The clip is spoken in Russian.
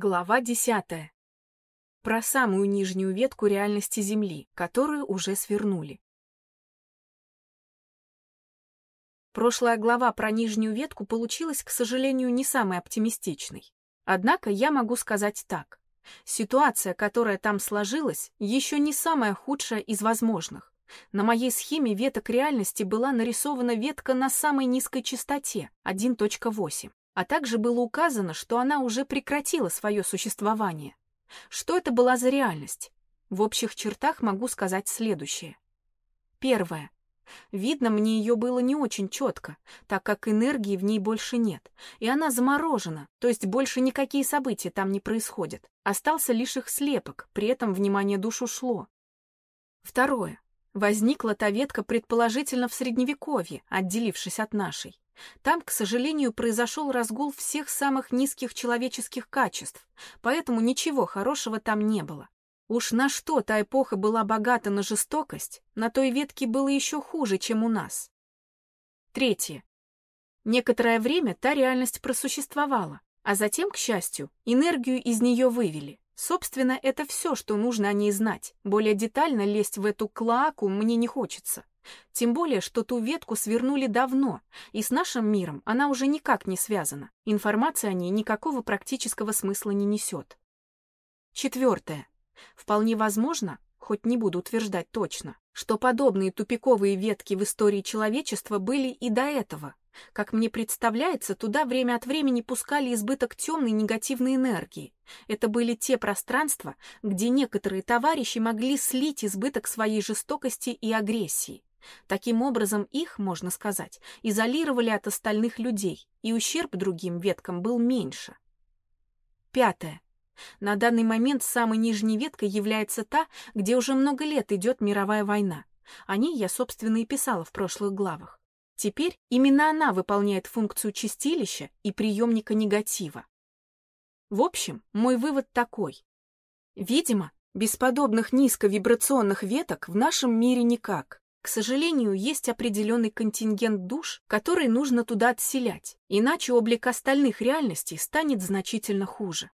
Глава десятая. Про самую нижнюю ветку реальности Земли, которую уже свернули. Прошлая глава про нижнюю ветку получилась, к сожалению, не самой оптимистичной. Однако я могу сказать так. Ситуация, которая там сложилась, еще не самая худшая из возможных. На моей схеме веток реальности была нарисована ветка на самой низкой частоте, 1.8 а также было указано, что она уже прекратила свое существование. Что это была за реальность? В общих чертах могу сказать следующее. Первое. Видно, мне ее было не очень четко, так как энергии в ней больше нет, и она заморожена, то есть больше никакие события там не происходят. Остался лишь их слепок, при этом внимание душ ушло. Второе. Возникла та ветка предположительно в Средневековье, отделившись от нашей. Там, к сожалению, произошел разгул всех самых низких человеческих качеств, поэтому ничего хорошего там не было. Уж на что та эпоха была богата на жестокость, на той ветке было еще хуже, чем у нас. Третье. Некоторое время та реальность просуществовала, а затем, к счастью, энергию из нее вывели. Собственно, это все, что нужно о ней знать. Более детально лезть в эту клоаку мне не хочется. Тем более, что ту ветку свернули давно, и с нашим миром она уже никак не связана. Информация о ней никакого практического смысла не несет. Четвертое. Вполне возможно, хоть не буду утверждать точно, что подобные тупиковые ветки в истории человечества были и до этого. Как мне представляется, туда время от времени пускали избыток темной негативной энергии. Это были те пространства, где некоторые товарищи могли слить избыток своей жестокости и агрессии. Таким образом, их, можно сказать, изолировали от остальных людей, и ущерб другим веткам был меньше. Пятое. На данный момент самой нижней веткой является та, где уже много лет идет мировая война. О ней я, собственно, и писала в прошлых главах. Теперь именно она выполняет функцию чистилища и приемника негатива. В общем, мой вывод такой. Видимо, без подобных низковибрационных веток в нашем мире никак. К сожалению, есть определенный контингент душ, который нужно туда отселять, иначе облик остальных реальностей станет значительно хуже.